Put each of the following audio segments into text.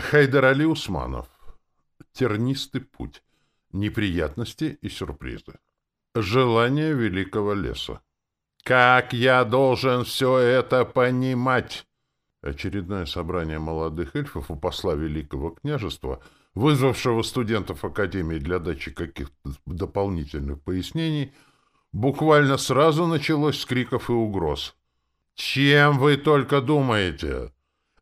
Хайдар Али Усманов. Тернистый путь. Неприятности и сюрпризы. Желание великого леса. «Как я должен все это понимать?» Очередное собрание молодых эльфов у посла Великого княжества, вызвавшего студентов Академии для дачи каких-то дополнительных пояснений, буквально сразу началось с криков и угроз. «Чем вы только думаете?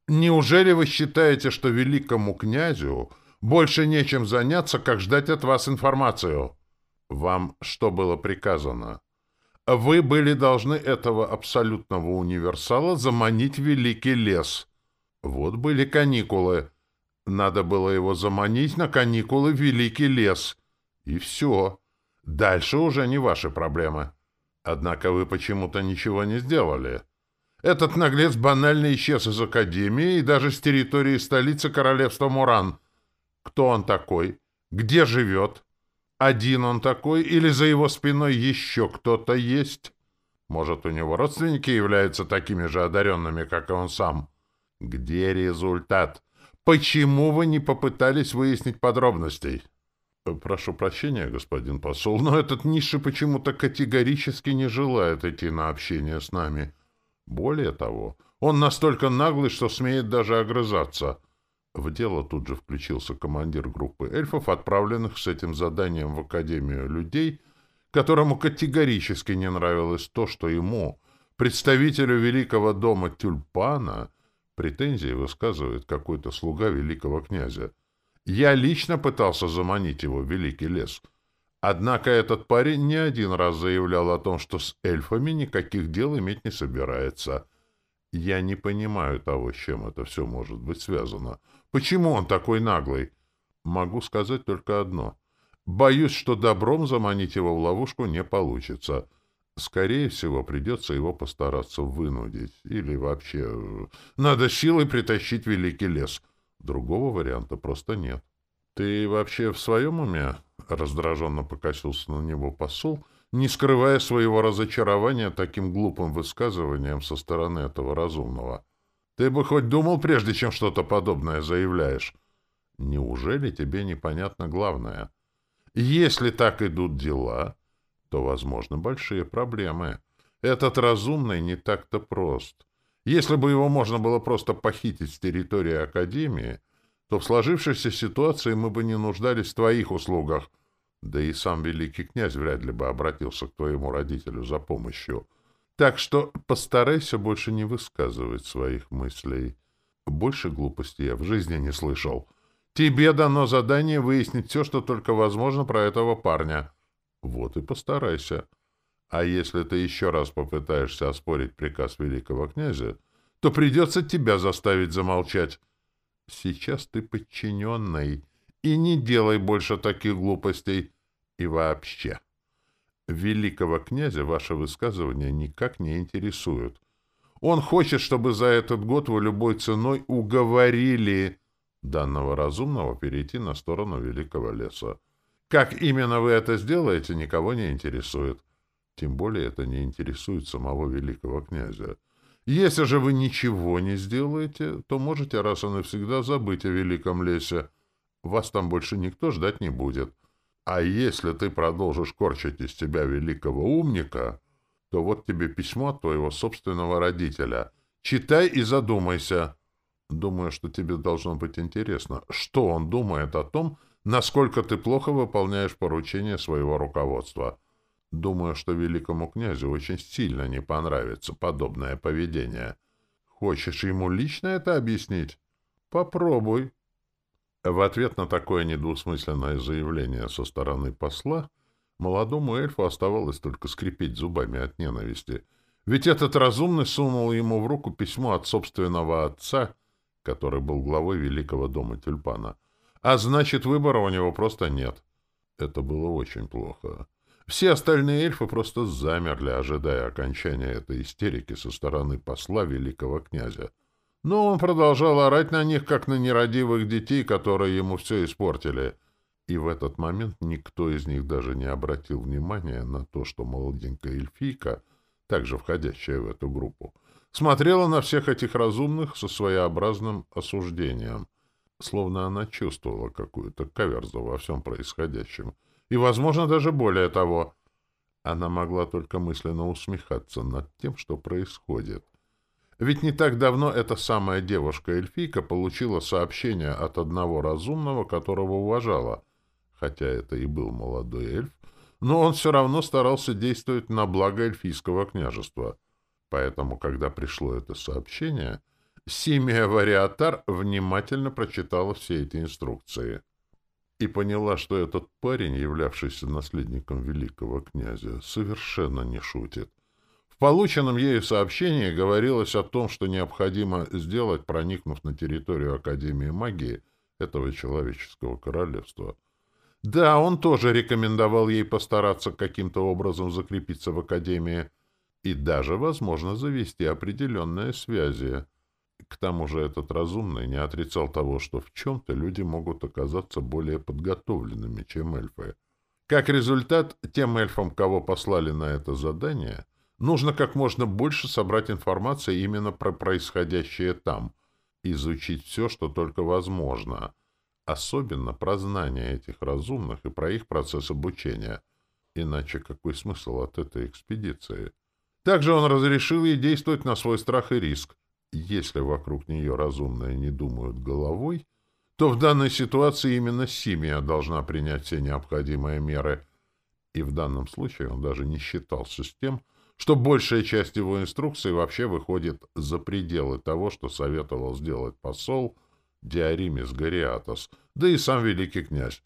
Неужели вы считаете, что великому князю больше нечем заняться, как ждать от вас информацию? Вам что было приказано? Вы были должны этого абсолютного универсала заманить в великий лес. Вот были каникулы. Надо было его заманить на каникулы в великий лес. И все. Дальше уже не ваши проблемы. Однако вы почему-то ничего не сделали. Этот наглец банально исчез из Академии и даже с территории столицы королевства Муран. Кто он такой? Где живет? Один он такой или за его спиной еще кто-то есть? Может, у него родственники являются такими же одаренными, как и он сам? Где результат? Почему вы не попытались выяснить подробностей? Прошу прощения, господин посол, но этот низший почему-то категорически не желает идти на общение с нами. Более того, он настолько наглый, что смеет даже огрызаться. В дело тут же включился командир группы эльфов, отправленных с этим заданием в Академию людей, которому категорически не нравилось то, что ему, представителю Великого дома Тюльпана, претензии высказывает какой-то слуга великого князя. Я лично пытался заманить его в Великий лес — Однако этот парень не один раз заявлял о том, что с эльфами никаких дел иметь не собирается. Я не понимаю того, с чем это все может быть связано. Почему он такой наглый? Могу сказать только одно. Боюсь, что добром заманить его в ловушку не получится. Скорее всего, придется его постараться вынудить. Или вообще... Э, надо силой притащить великий лес. Другого варианта просто нет. «Ты вообще в своем уме?» — раздраженно покосился на него посол, не скрывая своего разочарования таким глупым высказыванием со стороны этого разумного. «Ты бы хоть думал, прежде чем что-то подобное заявляешь? Неужели тебе непонятно главное? Если так идут дела, то, возможно, большие проблемы. Этот разумный не так-то прост. Если бы его можно было просто похитить с территории Академии, то в сложившейся ситуации мы бы не нуждались в твоих услугах. Да и сам великий князь вряд ли бы обратился к твоему родителю за помощью. Так что постарайся больше не высказывать своих мыслей. Больше глупостей я в жизни не слышал. Тебе дано задание выяснить все, что только возможно про этого парня. Вот и постарайся. А если ты еще раз попытаешься оспорить приказ великого князя, то придется тебя заставить замолчать. Сейчас ты подчиненный, и не делай больше таких глупостей. И вообще, великого князя ваше высказывание никак не интересует. Он хочет, чтобы за этот год вы любой ценой уговорили данного разумного перейти на сторону великого леса. Как именно вы это сделаете, никого не интересует. Тем более это не интересует самого великого князя. Если же вы ничего не сделаете, то можете раз и навсегда забыть о великом лесе. Вас там больше никто ждать не будет. А если ты продолжишь корчить из тебя великого умника, то вот тебе письмо от твоего собственного родителя. Читай и задумайся. Думаю, что тебе должно быть интересно, что он думает о том, насколько ты плохо выполняешь поручения своего руководства. Думаю, что великому князю очень сильно не понравится подобное поведение. Хочешь ему лично это объяснить? Попробуй. В ответ на такое недвусмысленное заявление со стороны посла молодому эльфу оставалось только скрипеть зубами от ненависти. Ведь этот разумный сунул ему в руку письмо от собственного отца, который был главой Великого дома Тюльпана. А значит, выбора у него просто нет. Это было очень плохо. Все остальные эльфы просто замерли, ожидая окончания этой истерики со стороны посла великого князя. Но он продолжал орать на них, как на нерадивых детей, которые ему все испортили. И в этот момент никто из них даже не обратил внимания на то, что молоденькая эльфийка, также входящая в эту группу, смотрела на всех этих разумных со своеобразным осуждением. словно она чувствовала какую-то каверзу во всем происходящем. И, возможно, даже более того, она могла только мысленно усмехаться над тем, что происходит. Ведь не так давно эта самая девушка-эльфийка получила сообщение от одного разумного, которого уважала, хотя это и был молодой эльф, но он все равно старался действовать на благо эльфийского княжества. Поэтому, когда пришло это сообщение, Симия Вариатар внимательно прочитала все эти инструкции и поняла, что этот парень, являвшийся наследником великого князя, совершенно не шутит. В полученном ею сообщении говорилось о том, что необходимо сделать, проникнув на территорию Академии магии этого человеческого королевства. Да, он тоже рекомендовал ей постараться каким-то образом закрепиться в Академии и даже, возможно, завести определенные связи. К тому же этот разумный не отрицал того, что в чем-то люди могут оказаться более подготовленными, чем эльфы. Как результат, тем эльфам, кого послали на это задание, нужно как можно больше собрать информации именно про происходящее там, изучить все, что только возможно, особенно про знания этих разумных и про их процесс обучения. Иначе какой смысл от этой экспедиции? Также он разрешил ей действовать на свой страх и риск, если вокруг нее разумные не думают головой, то в данной ситуации именно Симия должна принять все необходимые меры. И в данном случае он даже не считался с тем, что большая часть его инструкций вообще выходит за пределы того, что советовал сделать посол Диаримис Гориатос, да и сам великий князь.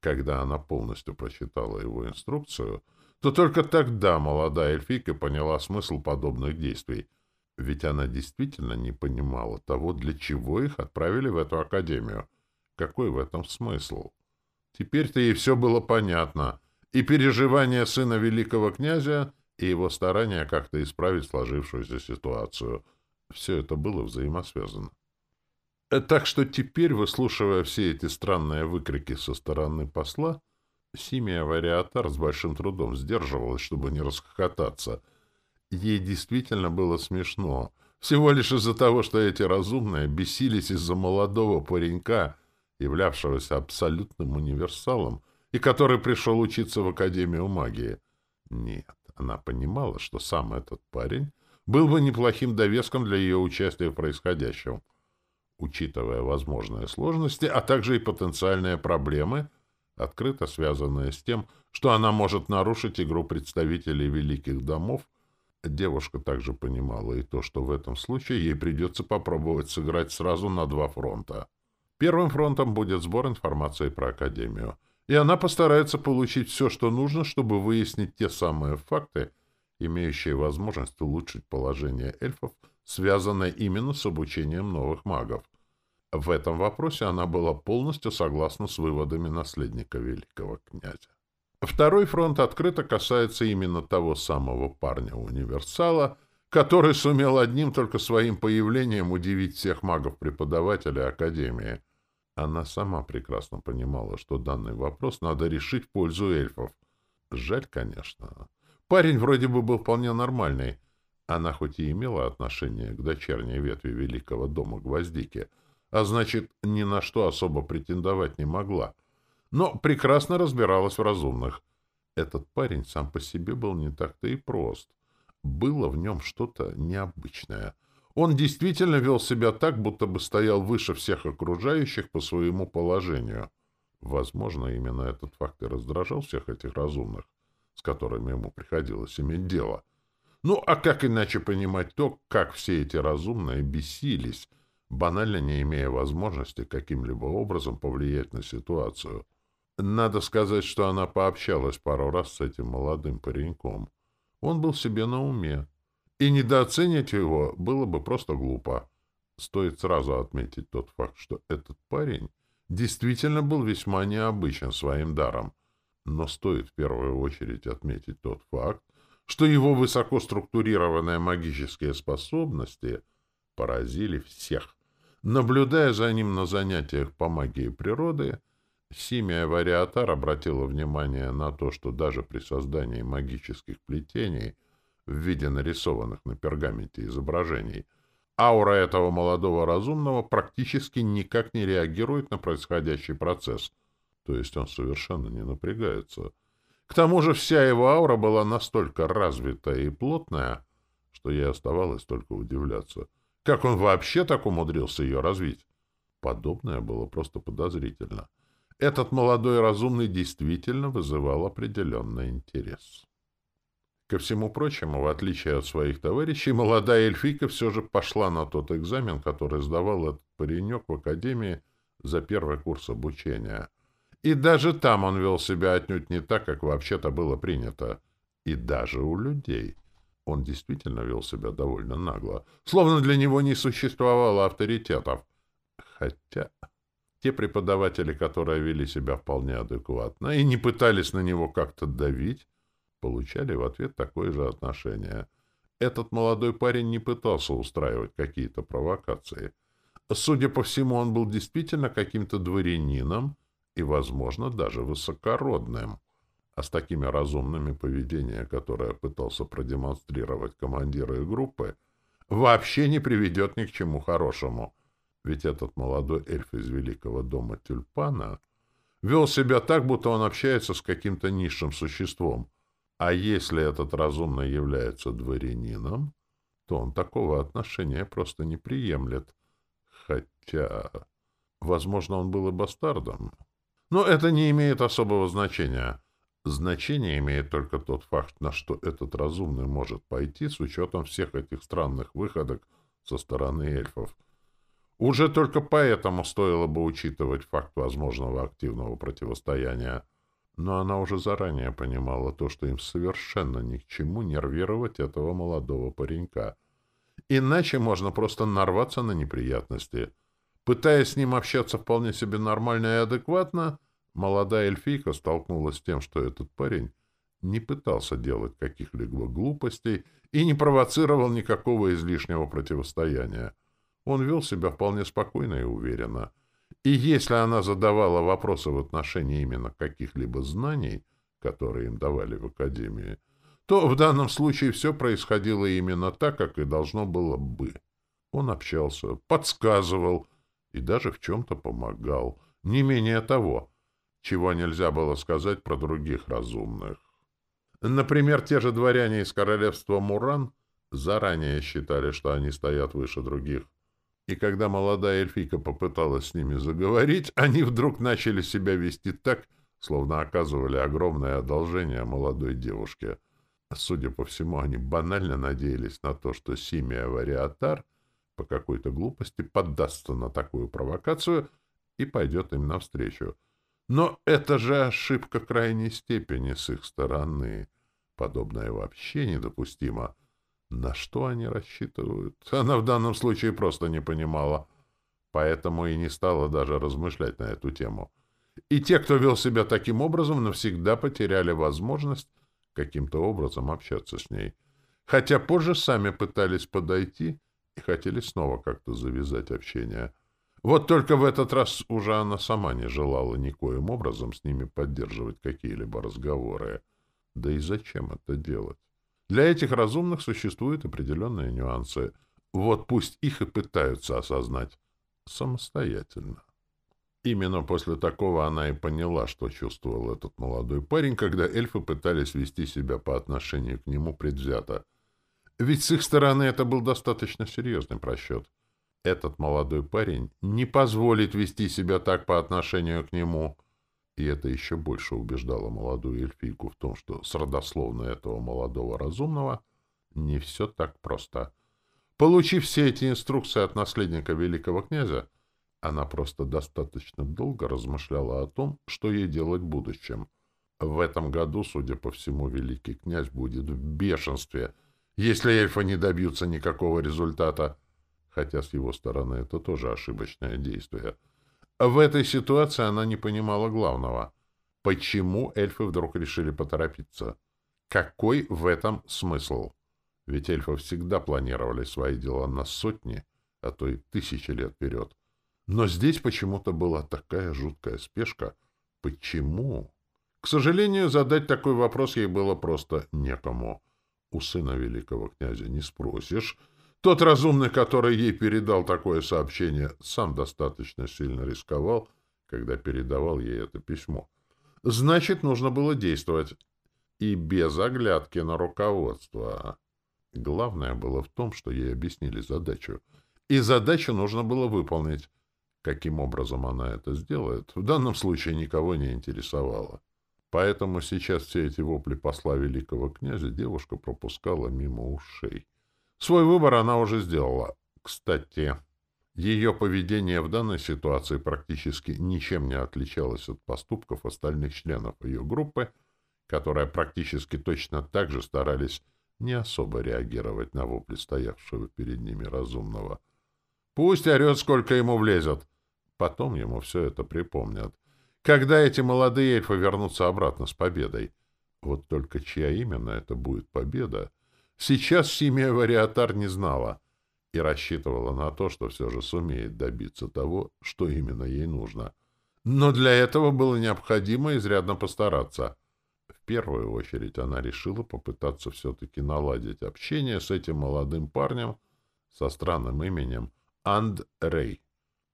Когда она полностью прочитала его инструкцию, то только тогда молодая эльфийка поняла смысл подобных действий — ведь она действительно не понимала того, для чего их отправили в эту академию. Какой в этом смысл? Теперь-то ей все было понятно. И переживания сына великого князя, и его старания как-то исправить сложившуюся ситуацию. Все это было взаимосвязано. Э, так что теперь, выслушивая все эти странные выкрики со стороны посла, Симия Вариатар с большим трудом сдерживалась, чтобы не расхохотаться — Ей действительно было смешно. Всего лишь из-за того, что эти разумные бесились из-за молодого паренька, являвшегося абсолютным универсалом, и который пришел учиться в Академию магии. Нет, она понимала, что сам этот парень был бы неплохим довеском для ее участия в происходящем. Учитывая возможные сложности, а также и потенциальные проблемы, открыто связанные с тем, что она может нарушить игру представителей великих домов Девушка также понимала и то, что в этом случае ей придется попробовать сыграть сразу на два фронта. Первым фронтом будет сбор информации про Академию, и она постарается получить все, что нужно, чтобы выяснить те самые факты, имеющие возможность улучшить положение эльфов, связанное именно с обучением новых магов. В этом вопросе она была полностью согласна с выводами наследника великого князя. Второй фронт открыто касается именно того самого парня-универсала, который сумел одним только своим появлением удивить всех магов-преподавателей Академии. Она сама прекрасно понимала, что данный вопрос надо решить в пользу эльфов. Жаль, конечно. Парень вроде бы был вполне нормальный. Она хоть и имела отношение к дочерней ветви Великого дома Гвоздики, а значит, ни на что особо претендовать не могла — но прекрасно разбиралась в разумных. Этот парень сам по себе был не так-то и прост. Было в нем что-то необычное. Он действительно вел себя так, будто бы стоял выше всех окружающих по своему положению. Возможно, именно этот факт и раздражал всех этих разумных, с которыми ему приходилось иметь дело. Ну, а как иначе понимать то, как все эти разумные бесились, банально не имея возможности каким-либо образом повлиять на ситуацию? Надо сказать, что она пообщалась пару раз с этим молодым пареньком. Он был себе на уме. И недооценить его было бы просто глупо. Стоит сразу отметить тот факт, что этот парень действительно был весьма необычен своим даром. Но стоит в первую очередь отметить тот факт, что его высокоструктурированные магические способности поразили всех. Наблюдая за ним на занятиях по магии природы, Симия Вариатар обратила внимание на то, что даже при создании магических плетений в виде нарисованных на пергаменте изображений Аура этого молодого разумного практически никак не реагирует на происходящий процесс. То есть он совершенно не напрягается. К тому же вся его аура была настолько развитая и плотная, что ей оставалось только удивляться. Как он вообще так умудрился ее развить? Подобное было просто подозрительно. Этот молодой разумный действительно вызывал определенный интерес. Ко всему прочему, в отличие от своих товарищей, молодая эльфийка все же пошла на тот экзамен, который сдавал этот паренек в академии за первый курс обучения. И даже там он вел себя отнюдь не так, как вообще-то было принято. И даже у людей. Он действительно вел себя довольно нагло, словно для него не существовало авторитетов. Хотя те преподаватели, которые вели себя вполне адекватно и не пытались на него как-то давить, получали в ответ такое же отношение. Этот молодой парень не пытался устраивать какие-то провокации. Судя по всему, он был действительно каким-то дворянином и, возможно, даже высокородным. А с такими разумными поведения, которое пытался продемонстрировать командиры группы, вообще не приведет ни к чему хорошему. Ведь этот молодой эльф из Великого дома Тюльпана вел себя так, будто он общается с каким-то низшим существом, а если этот разумный является дворянином, то он такого отношения просто не приемлет. Хотя, возможно, он был и бастардом. Но это не имеет особого значения. Значение имеет только тот факт, на что этот разумный может пойти с учетом всех этих странных выходок со стороны эльфов. Уже только поэтому стоило бы учитывать факт возможного активного противостояния но она уже заранее понимала то, что им совершенно ни к чему нервировать этого молодого паренька. Иначе можно просто нарваться на неприятности. Пытаясь с ним общаться вполне себе нормально и адекватно, молодая эльфийка столкнулась с тем, что этот парень не пытался делать каких-либо глупостей и не провоцировал никакого излишнего противостояния. Он вел себя вполне спокойно и уверенно — и если она задавала вопросы в отношении именно каких-либо знаний, которые им давали в Академии, то в данном случае все происходило именно так, как и должно было бы. Он общался, подсказывал и даже в чем-то помогал. Не менее того, чего нельзя было сказать про других разумных. Например, те же дворяне из королевства Муран заранее считали, что они стоят выше других. И когда молодая эльфийка попыталась с ними заговорить, они вдруг начали себя вести так, словно оказывали огромное одолжение молодой девушке. Судя по всему, они банально надеялись на то, что Симия Вариатар по какой-то глупости поддастся на такую провокацию и пойдет им навстречу. Но это же ошибка крайней степени с их стороны. Подобное вообще недопустимо. На что они рассчитывают? Она в данном случае просто не понимала. Поэтому и не стала даже размышлять на эту тему. И те, кто вел себя таким образом, навсегда потеряли возможность каким-то образом общаться с ней. Хотя позже сами пытались подойти и хотели снова как-то завязать общение. Вот только в этот раз уже она сама не желала никоим образом с ними поддерживать какие-либо разговоры. Да и зачем это делать? Для этих разумных существуют определенные нюансы. Вот пусть их и пытаются осознать самостоятельно. Именно после такого она и поняла, что чувствовал этот молодой парень, когда эльфы пытались вести себя по отношению к нему предвзято. Ведь с их стороны это был достаточно серьезный просчет. Этот молодой парень не позволит вести себя так по отношению к нему. И это еще больше убеждало молодую эльфийку в том, что с родословной этого молодого разумного не все так просто. Получив все эти инструкции от наследника великого князя, она просто достаточно долго размышляла о том, что ей делать в будущем. В этом году, судя по всему, великий князь будет в бешенстве, если эльфы не добьются никакого результата, хотя с его стороны это тоже ошибочное действие — в этой ситуации она не понимала главного. Почему эльфы вдруг решили поторопиться? Какой в этом смысл? Ведь эльфы всегда планировали свои дела на сотни, а то и тысячи лет вперед. Но здесь почему-то была такая жуткая спешка. Почему? К сожалению, задать такой вопрос ей было просто некому. У сына великого князя не спросишь, Тот разумный, который ей передал такое сообщение, сам достаточно сильно рисковал, когда передавал ей это письмо. Значит, нужно было действовать. И без оглядки на руководство. Главное было в том, что ей объяснили задачу. И задачу нужно было выполнить. Каким образом она это сделает, в данном случае никого не интересовало. Поэтому сейчас все эти вопли посла великого князя девушка пропускала мимо ушей. Свой выбор она уже сделала. Кстати, ее поведение в данной ситуации практически ничем не отличалось от поступков остальных членов ее группы, которые практически точно так же старались не особо реагировать на вопли стоявшего перед ними разумного. Пусть орет, сколько ему влезет. Потом ему все это припомнят. Когда эти молодые эльфы вернутся обратно с победой? Вот только чья именно это будет победа? Сейчас семья Вариатар не знала и рассчитывала на то, что все же сумеет добиться того, что именно ей нужно. Но для этого было необходимо изрядно постараться. В первую очередь она решила попытаться все-таки наладить общение с этим молодым парнем со странным именем Андрей.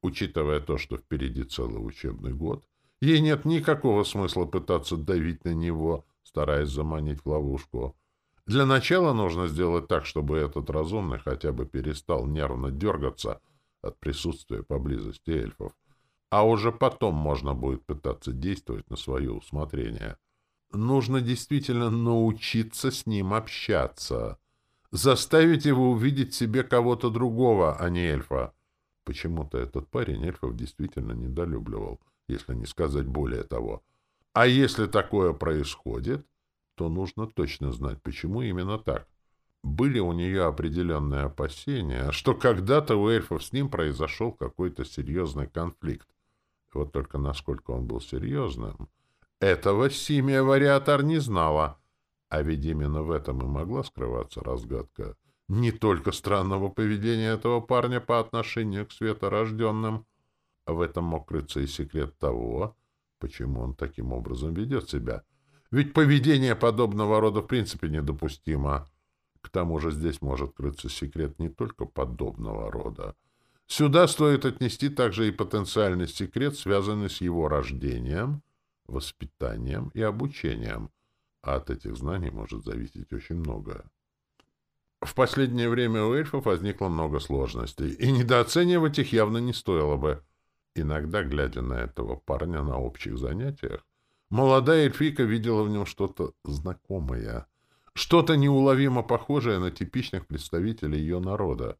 Учитывая то, что впереди целый учебный год, ей нет никакого смысла пытаться давить на него, стараясь заманить в ловушку. Для начала нужно сделать так, чтобы этот разумный хотя бы перестал нервно дергаться от присутствия поблизости эльфов. А уже потом можно будет пытаться действовать на свое усмотрение. Нужно действительно научиться с ним общаться. Заставить его увидеть себе кого-то другого, а не эльфа. Почему-то этот парень эльфов действительно недолюбливал, если не сказать более того. А если такое происходит, то нужно точно знать, почему именно так. Были у нее определенные опасения, что когда-то у эльфов с ним произошел какой-то серьезный конфликт. Вот только насколько он был серьезным, этого Симия Вариатор не знала. А ведь именно в этом и могла скрываться разгадка — не только странного поведения этого парня по отношению к светорожденным. В этом мог крыться и секрет того, почему он таким образом ведет себя. Ведь поведение подобного рода в принципе недопустимо. К тому же здесь может крыться секрет не только подобного рода. Сюда стоит отнести также и потенциальный секрет, связанный с его рождением, воспитанием и обучением. А от этих знаний может зависеть очень многое. В последнее время у эльфов возникло много сложностей, и недооценивать их явно не стоило бы. Иногда, глядя на этого парня на общих занятиях, молодая эльфийка видела в нем что-то знакомое, что-то неуловимо похожее на типичных представителей ее народа.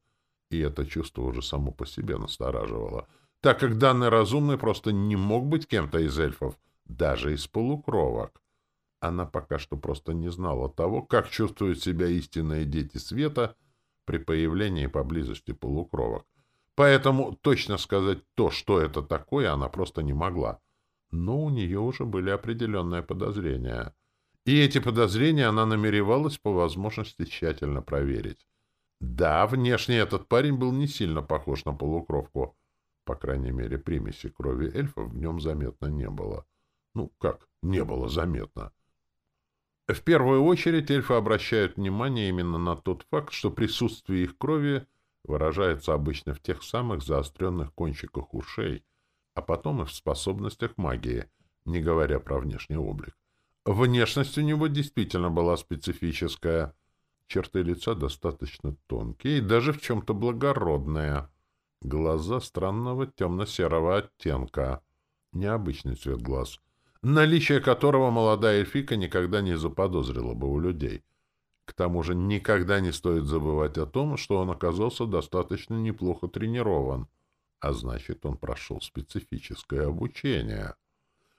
И это чувство уже само по себе настораживало, так как данный разумный просто не мог быть кем-то из эльфов, даже из полукровок. Она пока что просто не знала того, как чувствуют себя истинные дети света при появлении поблизости полукровок. Поэтому точно сказать то, что это такое, она просто не могла. Но у нее уже были определенные подозрения. И эти подозрения она намеревалась по возможности тщательно проверить. Да, внешне этот парень был не сильно похож на полукровку. По крайней мере, примеси крови эльфов в нем заметно не было. Ну, как не было заметно? В первую очередь эльфы обращают внимание именно на тот факт, что присутствие их крови выражается обычно в тех самых заостренных кончиках ушей, а потом и в способностях магии, не говоря про внешний облик. Внешность у него действительно была специфическая. Черты лица достаточно тонкие и даже в чем-то благородные. Глаза странного темно-серого оттенка. Необычный цвет глаз — наличие которого молодая эльфика никогда не заподозрила бы у людей. К тому же никогда не стоит забывать о том, что он оказался достаточно неплохо тренирован, а значит, он прошел специфическое обучение.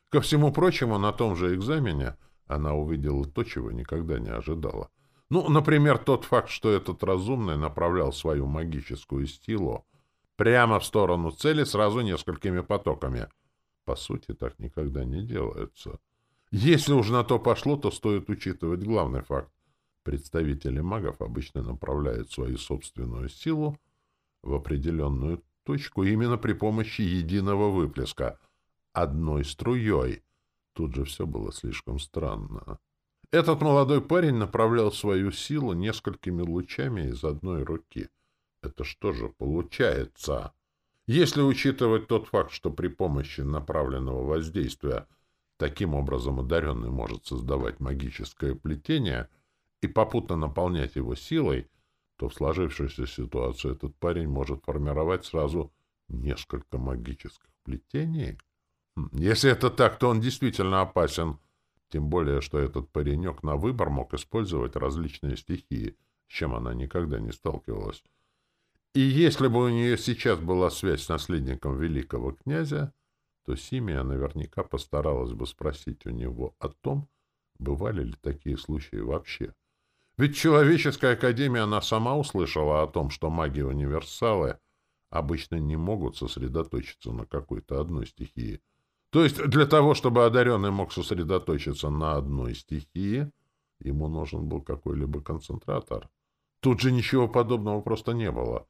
Ко всему прочему, на том же экзамене она увидела то, чего никогда не ожидала. Ну, например, тот факт, что этот разумный направлял свою магическую стилу прямо в сторону цели сразу несколькими потоками — по сути, так никогда не делается. Если уж на то пошло, то стоит учитывать главный факт. Представители магов обычно направляют свою собственную силу в определенную точку именно при помощи единого выплеска, одной струей. Тут же все было слишком странно. Этот молодой парень направлял свою силу несколькими лучами из одной руки. Это что же получается? Если учитывать тот факт, что при помощи направленного воздействия таким образом одаренный может создавать магическое плетение и попутно наполнять его силой, то в сложившейся ситуации этот парень может формировать сразу несколько магических плетений. Хм, если это так, то он действительно опасен. Тем более, что этот паренек на выбор мог использовать различные стихии, с чем она никогда не сталкивалась. И если бы у нее сейчас была связь с наследником великого князя, то Симия наверняка постаралась бы спросить у него о том, бывали ли такие случаи вообще. Ведь человеческая академия, она сама услышала о том, что маги-универсалы обычно не могут сосредоточиться на какой-то одной стихии. То есть для того, чтобы одаренный мог сосредоточиться на одной стихии, ему нужен был какой-либо концентратор. Тут же ничего подобного просто не было.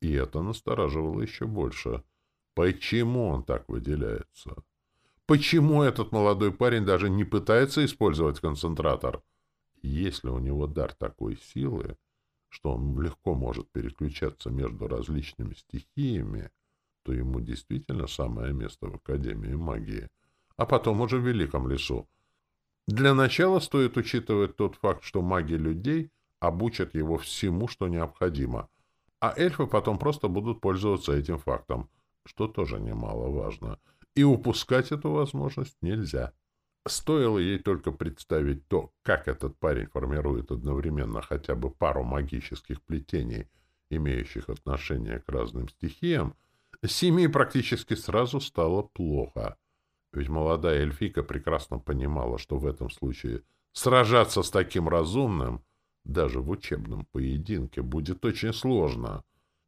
И это настораживало еще больше. Почему он так выделяется? Почему этот молодой парень даже не пытается использовать концентратор? Если у него дар такой силы, что он легко может переключаться между различными стихиями, то ему действительно самое место в Академии магии, а потом уже в Великом лесу. Для начала стоит учитывать тот факт, что маги людей обучат его всему, что необходимо, а эльфы потом просто будут пользоваться этим фактом, что тоже немаловажно, и упускать эту возможность нельзя. Стоило ей только представить то, как этот парень формирует одновременно хотя бы пару магических плетений, имеющих отношение к разным стихиям, Симии практически сразу стало плохо. Ведь молодая эльфийка прекрасно понимала, что в этом случае сражаться с таким разумным даже в учебном поединке будет очень сложно,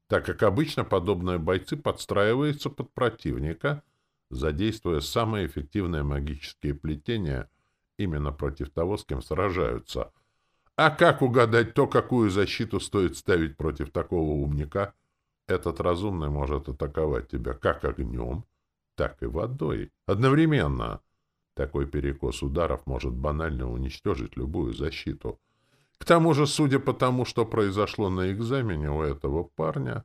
так как обычно подобные бойцы подстраиваются под противника — задействуя самые эффективные магические плетения именно против того, с кем сражаются. А как угадать то, какую защиту стоит ставить против такого умника? Этот разумный может атаковать тебя как огнем, так и водой. Одновременно. Такой перекос ударов может банально уничтожить любую защиту. К тому же, судя по тому, что произошло на экзамене у этого парня,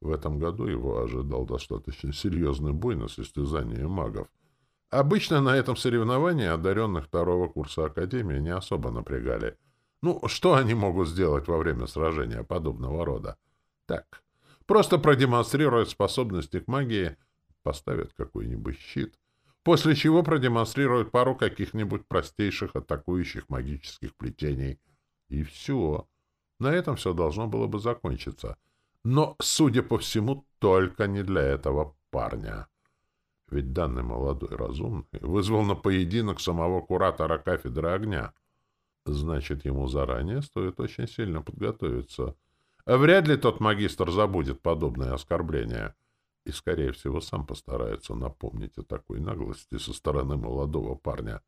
в этом году его ожидал достаточно серьезный бой на состязании магов. Обычно на этом соревновании одаренных второго курса Академии не особо напрягали. Ну, что они могут сделать во время сражения подобного рода? Так, просто продемонстрируют способности к магии, поставят какой-нибудь щит, после чего продемонстрируют пару каких-нибудь простейших атакующих магических плетений. И все. На этом все должно было бы закончиться — но, судя по всему, только не для этого парня. Ведь данный молодой разумный вызвал на поединок самого куратора кафедры огня. Значит, ему заранее стоит очень сильно подготовиться. Вряд ли тот магистр забудет подобное оскорбление. И, скорее всего, сам постарается напомнить о такой наглости со стороны молодого парня.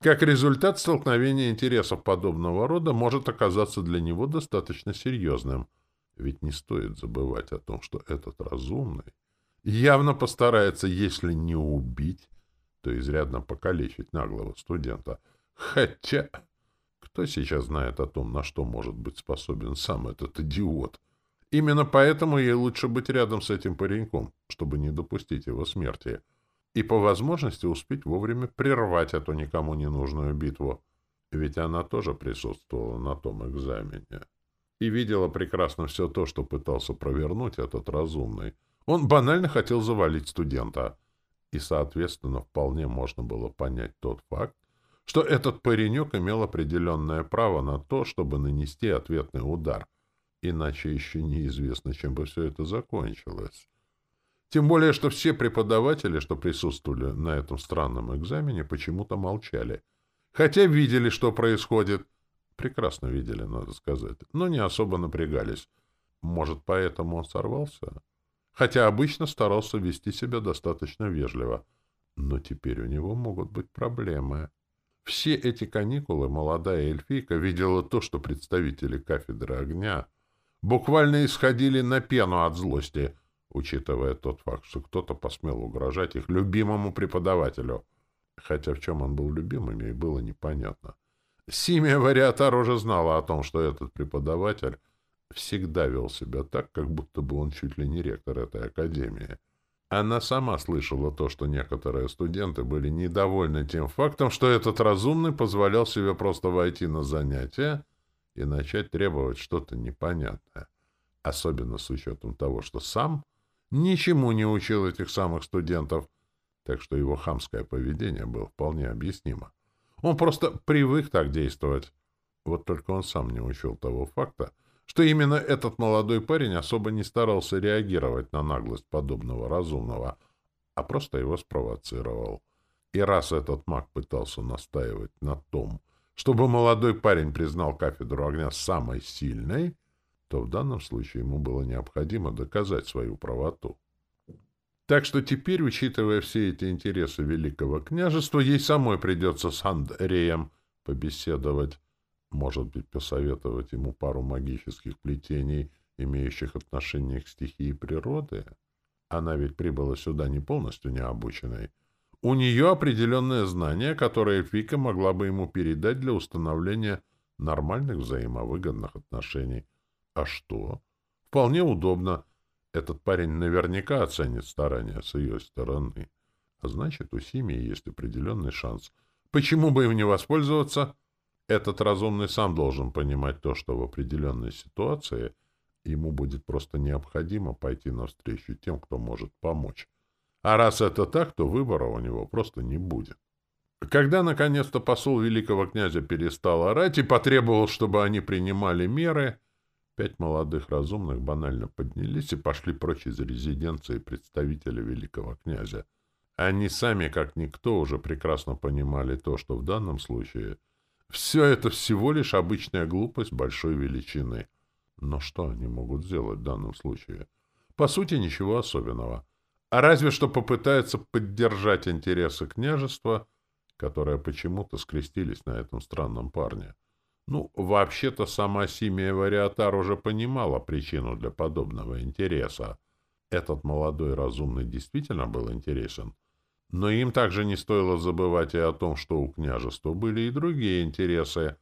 Как результат, столкновение интересов подобного рода может оказаться для него достаточно серьезным — ведь не стоит забывать о том, что этот разумный явно постарается, если не убить, то изрядно покалечить наглого студента. Хотя, кто сейчас знает о том, на что может быть способен сам этот идиот? Именно поэтому ей лучше быть рядом с этим пареньком, чтобы не допустить его смерти, и по возможности успеть вовремя прервать эту никому не нужную битву, ведь она тоже присутствовала на том экзамене и видела прекрасно все то, что пытался провернуть этот разумный. Он банально хотел завалить студента. И, соответственно, вполне можно было понять тот факт, что этот паренек имел определенное право на то, чтобы нанести ответный удар. Иначе еще неизвестно, чем бы все это закончилось. Тем более, что все преподаватели, что присутствовали на этом странном экзамене, почему-то молчали. Хотя видели, что происходит — Прекрасно видели, надо сказать, но не особо напрягались. Может, поэтому он сорвался? Хотя обычно старался вести себя достаточно вежливо. Но теперь у него могут быть проблемы. Все эти каникулы молодая эльфийка видела то, что представители кафедры огня буквально исходили на пену от злости, учитывая тот факт, что кто-то посмел угрожать их любимому преподавателю. Хотя в чем он был любимым, ей было непонятно. Симия Вариатар уже знала о том, что этот преподаватель всегда вел себя так, как будто бы он чуть ли не ректор этой академии. Она сама слышала то, что некоторые студенты были недовольны тем фактом, что этот разумный позволял себе просто войти на занятия и начать требовать что-то непонятное, особенно с учетом того, что сам ничему не учил этих самых студентов, так что его хамское поведение было вполне объяснимо. Он просто привык так действовать. Вот только он сам не учел того факта, что именно этот молодой парень особо не старался реагировать на наглость подобного разумного, а просто его спровоцировал. И раз этот маг пытался настаивать на том, чтобы молодой парень признал кафедру огня самой сильной, то в данном случае ему было необходимо доказать свою правоту. Так что теперь, учитывая все эти интересы Великого княжества, ей самой придется с Андреем побеседовать, может быть, посоветовать ему пару магических плетений, имеющих отношение к стихии природы? Она ведь прибыла сюда не полностью необученной. У нее определенное знание, которое Эльфика могла бы ему передать для установления нормальных взаимовыгодных отношений. А что? Вполне удобно. Этот парень наверняка оценит старания с ее стороны. А значит, у семьи есть определенный шанс. Почему бы им не воспользоваться? — этот разумный сам должен понимать то, что в определенной ситуации ему будет просто необходимо пойти навстречу тем, кто может помочь. А раз это так, то выбора у него просто не будет. Когда, наконец-то, посол великого князя перестал орать и потребовал, чтобы они принимали меры, пять молодых разумных банально поднялись и пошли прочь из резиденции представителя великого князя. Они сами, как никто, уже прекрасно понимали то, что в данном случае — все это всего лишь обычная глупость большой величины. Но что они могут сделать в данном случае? По сути, ничего особенного. А разве что попытаются поддержать интересы княжества, которые почему-то скрестились на этом странном парне. Ну, вообще-то сама Симия Вариатар уже понимала причину для подобного интереса. Этот молодой разумный действительно был интересен — но им также не стоило забывать и о том, что у княжества были и другие интересы,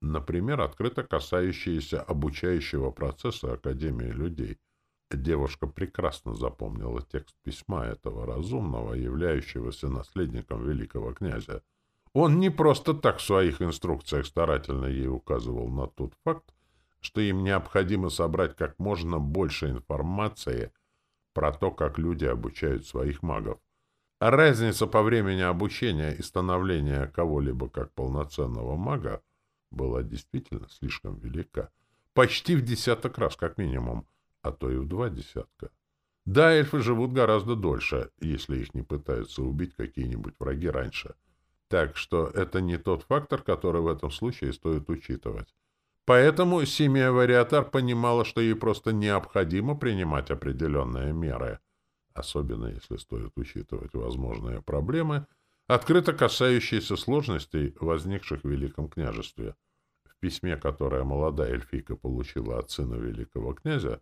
например, открыто касающиеся обучающего процесса Академии людей. Девушка прекрасно запомнила текст письма этого разумного, являющегося наследником великого князя. Он не просто так в своих инструкциях старательно ей указывал на тот факт, что им необходимо собрать как можно больше информации про то, как люди обучают своих магов. А разница по времени обучения и становления кого-либо как полноценного мага была действительно слишком велика. Почти в десяток раз, как минимум, а то и в два десятка. Да, эльфы живут гораздо дольше, если их не пытаются убить какие-нибудь враги раньше. Так что это не тот фактор, который в этом случае стоит учитывать. Поэтому семья Вариатар понимала, что ей просто необходимо принимать определенные меры — особенно если стоит учитывать возможные проблемы, открыто касающиеся сложностей, возникших в Великом княжестве. В письме, которое молодая эльфийка получила от сына великого князя,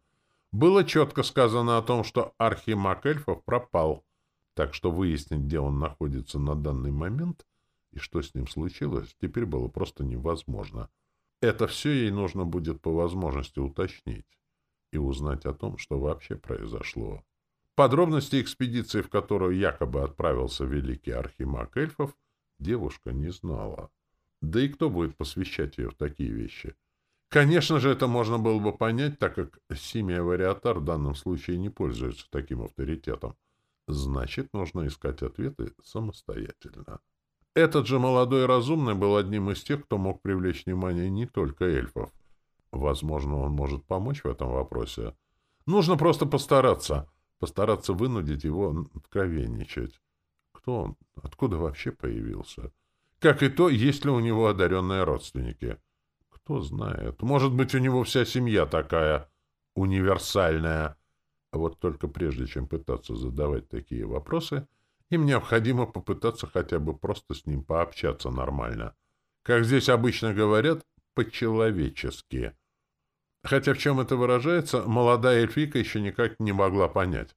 было четко сказано о том, что архимаг эльфов пропал, так что выяснить, где он находится на данный момент и что с ним случилось, теперь было просто невозможно. Это все ей нужно будет по возможности уточнить и узнать о том, что вообще произошло. Подробности экспедиции, в которую якобы отправился великий архимаг эльфов, девушка не знала. Да и кто будет посвящать ее в такие вещи? Конечно же, это можно было бы понять, так как Симия Вариатар в данном случае не пользуется таким авторитетом. Значит, нужно искать ответы самостоятельно. Этот же молодой разумный был одним из тех, кто мог привлечь внимание не только эльфов. Возможно, он может помочь в этом вопросе. Нужно просто постараться — постараться вынудить его откровенничать. Кто он? Откуда вообще появился? Как и то, есть ли у него одаренные родственники. Кто знает. Может быть, у него вся семья такая универсальная. Вот только прежде, чем пытаться задавать такие вопросы, им необходимо попытаться хотя бы просто с ним пообщаться нормально. Как здесь обычно говорят, по-человечески. Хотя в чем это выражается, молодая эльфийка еще никак не могла понять.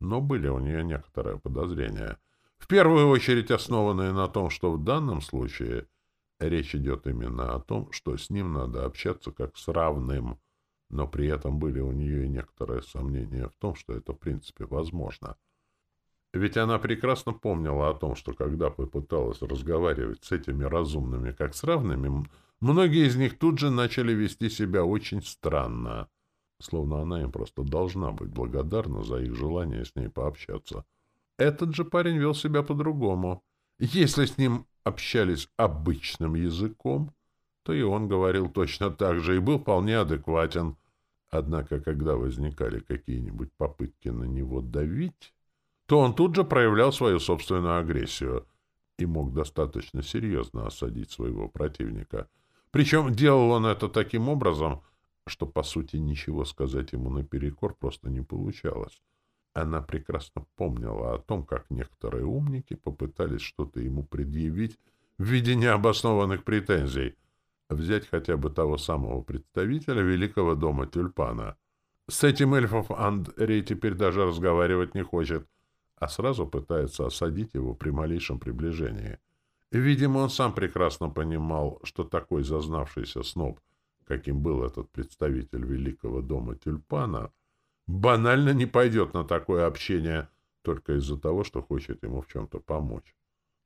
Но были у нее некоторые подозрения. В первую очередь основанные на том, что в данном случае речь идет именно о том, что с ним надо общаться как с равным. но при этом были у нее и некоторые сомнения в том, что это в принципе возможно. Ведь она прекрасно помнила о том, что когда попыталась разговаривать с этими разумными как с равными, многие из них тут же начали вести себя очень странно, словно она им просто должна быть благодарна за их желание с ней пообщаться. Этот же парень вел себя по-другому. Если с ним общались обычным языком, то и он говорил точно так же и был вполне адекватен. Однако, когда возникали какие-нибудь попытки на него давить, то он тут же проявлял свою собственную агрессию и мог достаточно серьезно осадить своего противника. Причем делал он это таким образом, что, по сути, ничего сказать ему наперекор просто не получалось. Она прекрасно помнила о том, как некоторые умники попытались что-то ему предъявить в виде необоснованных претензий. Взять хотя бы того самого представителя Великого дома Тюльпана. С этим эльфов Андрей теперь даже разговаривать не хочет, а сразу пытается осадить его при малейшем приближении. Видимо, он сам прекрасно понимал, что такой зазнавшийся сноб, каким был этот представитель Великого дома Тюльпана — банально не пойдет на такое общение только из-за того, что хочет ему в чем-то помочь.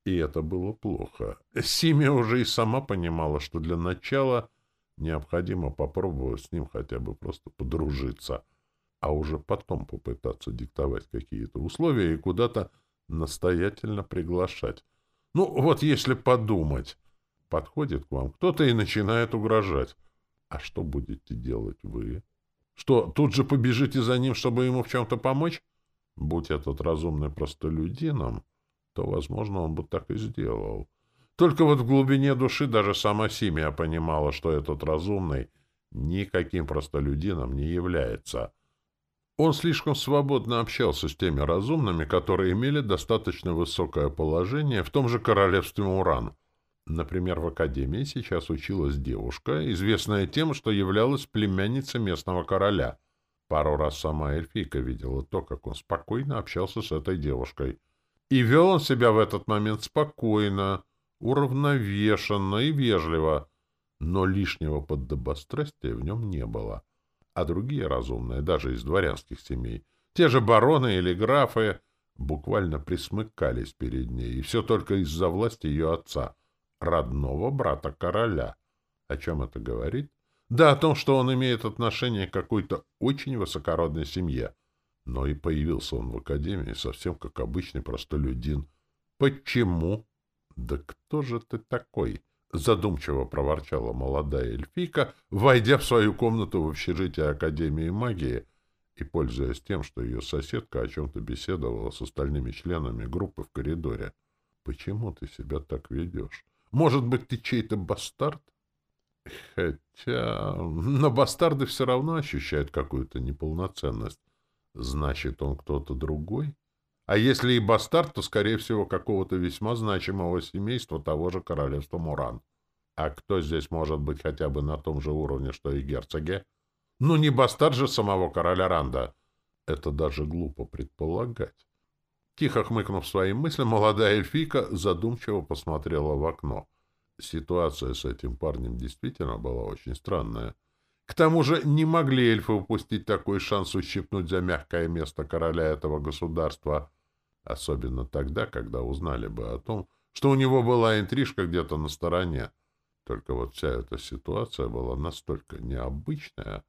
И это было плохо. Симия уже и сама понимала, что для начала необходимо попробовать с ним хотя бы просто подружиться, а уже потом попытаться диктовать какие-то условия и куда-то настоятельно приглашать. Ну, вот если подумать, подходит к вам кто-то и начинает угрожать. А что будете делать вы? Что, тут же побежите за ним, чтобы ему в чем-то помочь? Будь этот разумный простолюдином, то, возможно, он бы так и сделал. Только вот в глубине души даже сама Симия понимала, что этот разумный никаким простолюдином не является. Он слишком свободно общался с теми разумными, которые имели достаточно высокое положение в том же королевстве Уран — Например, в академии сейчас училась девушка, известная тем, что являлась племянницей местного короля. Пару раз сама эльфийка видела то, как он спокойно общался с этой девушкой. И вел он себя в этот момент спокойно, уравновешенно и вежливо, но лишнего поддобострастия в нем не было. А другие разумные, даже из дворянских семей, те же бароны или графы, буквально присмыкались перед ней, и все только из-за власти ее отца — родного брата короля. О чем это говорит? Да о том, что он имеет отношение к какой-то очень высокородной семье. Но и появился он в академии совсем как обычный простолюдин. Почему? Да кто же ты такой? Задумчиво проворчала молодая эльфийка, войдя в свою комнату в общежитие Академии магии и пользуясь тем, что ее соседка о чем-то беседовала с остальными членами группы в коридоре. Почему ты себя так ведешь? Может быть, ты чей-то бастард? Хотя... Но бастарды все равно ощущают какую-то неполноценность. Значит, он кто-то другой? А если и бастард, то, скорее всего, какого-то весьма значимого семейства того же королевства Муран. А кто здесь может быть хотя бы на том же уровне, что и герцоги? Ну, не бастард же самого короля Ранда. Это даже глупо предполагать. Тихо хмыкнув своим мыслям, молодая эльфийка задумчиво посмотрела в окно. Ситуация с этим парнем действительно была очень странная. К тому же не могли эльфы упустить такой шанс ущипнуть за мягкое место короля этого государства, особенно тогда, когда узнали бы о том, что у него была интрижка где-то на стороне. Только вот вся эта ситуация была настолько необычная,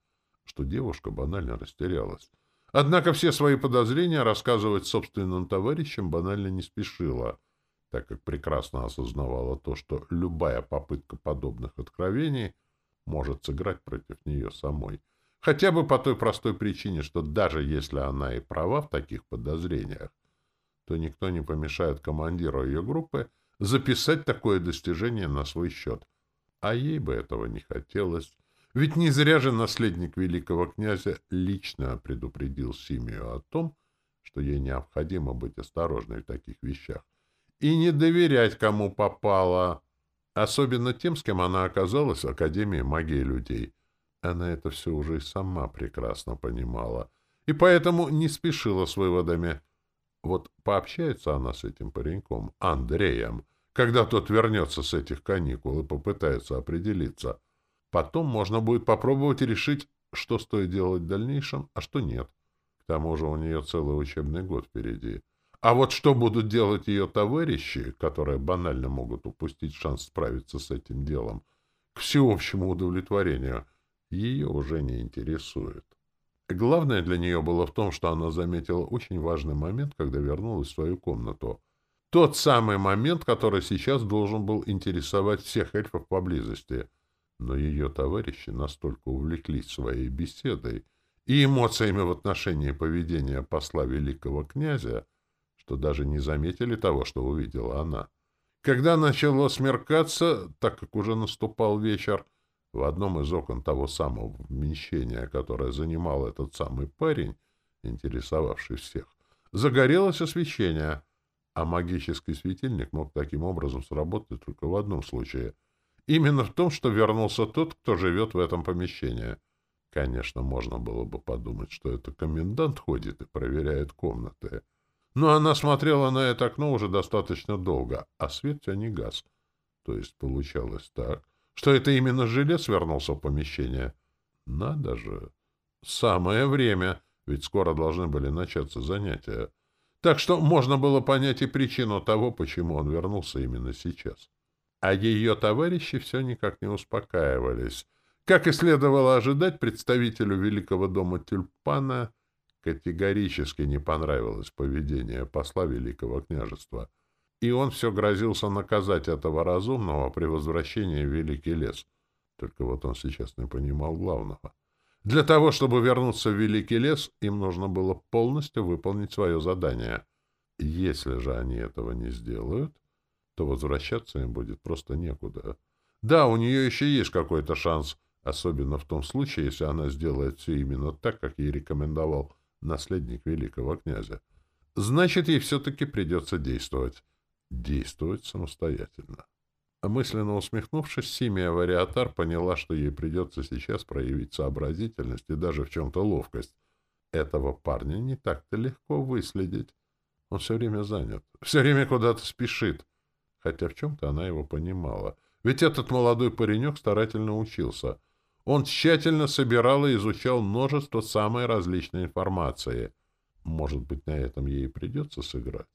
что девушка банально растерялась. Однако все свои подозрения рассказывать собственным товарищам банально не спешила, так как прекрасно осознавала то, что любая попытка подобных откровений может сыграть против нее самой. Хотя бы по той простой причине, что даже если она и права в таких подозрениях, то никто не помешает командиру ее группы записать такое достижение на свой счет. А ей бы этого не хотелось. Ведь не зря же наследник великого князя лично предупредил Симию о том, что ей необходимо быть осторожной в таких вещах и не доверять кому попало, особенно тем, с кем она оказалась в Академии магии людей. Она это все уже и сама прекрасно понимала, и поэтому не спешила с выводами. Вот пообщается она с этим пареньком, Андреем, когда тот вернется с этих каникул и попытается определиться — Потом можно будет попробовать решить, что стоит делать в дальнейшем, а что нет. К тому же у нее целый учебный год впереди. А вот что будут делать ее товарищи, которые банально могут упустить шанс справиться с этим делом, к всеобщему удовлетворению, ее уже не интересует. Главное для нее было в том, что она заметила очень важный момент, когда вернулась в свою комнату. Тот самый момент, который сейчас должен был интересовать всех эльфов поблизости. Но ее товарищи настолько увлеклись своей беседой и эмоциями в отношении поведения посла великого князя, что даже не заметили того, что увидела она. Когда начало смеркаться, так как уже наступал вечер, в одном из окон того самого вмещения, которое занимал этот самый парень, интересовавший всех, загорелось освещение, а магический светильник мог таким образом сработать только в одном случае. Именно в том, что вернулся тот, кто живет в этом помещении. Конечно, можно было бы подумать, что это комендант ходит и проверяет комнаты. Но она смотрела на это окно уже достаточно долго, а свет все не гас. То есть получалось так, что это именно жилец вернулся в помещение. Надо же. Самое время, ведь скоро должны были начаться занятия. Так что можно было понять и причину того, почему он вернулся именно сейчас. А ее товарищи все никак не успокаивались. Как и следовало ожидать, представителю Великого дома Тюльпана категорически не понравилось поведение посла Великого княжества — и он все грозился наказать этого разумного при возвращении в Великий лес. Только вот он сейчас не понимал главного. Для того, чтобы вернуться в Великий лес, им нужно было полностью выполнить свое задание. Если же они этого не сделают, то возвращаться им будет просто некуда. Да, у нее еще есть какой-то шанс, особенно в том случае, если она сделает все именно так, как ей рекомендовал наследник великого князя. Значит, ей все-таки придется действовать действовать самостоятельно. Мысленно усмехнувшись, Симия Вариатар поняла, что ей придется сейчас проявить сообразительность и даже в чем-то ловкость. Этого парня не так-то легко выследить. Он все время занят, все время куда-то спешит. Хотя в чем-то она его понимала. Ведь этот молодой паренек старательно учился. Он тщательно собирал и изучал множество самой различной информации. Может быть, на этом ей придется сыграть?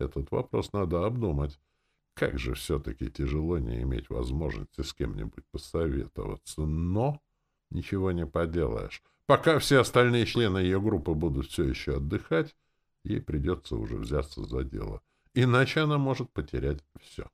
Этот вопрос надо обдумать. Как же все-таки тяжело не иметь возможности с кем-нибудь посоветоваться. Но ничего не поделаешь. Пока все остальные члены ее группы будут все еще отдыхать, ей придется уже взяться за дело. Иначе она может потерять все.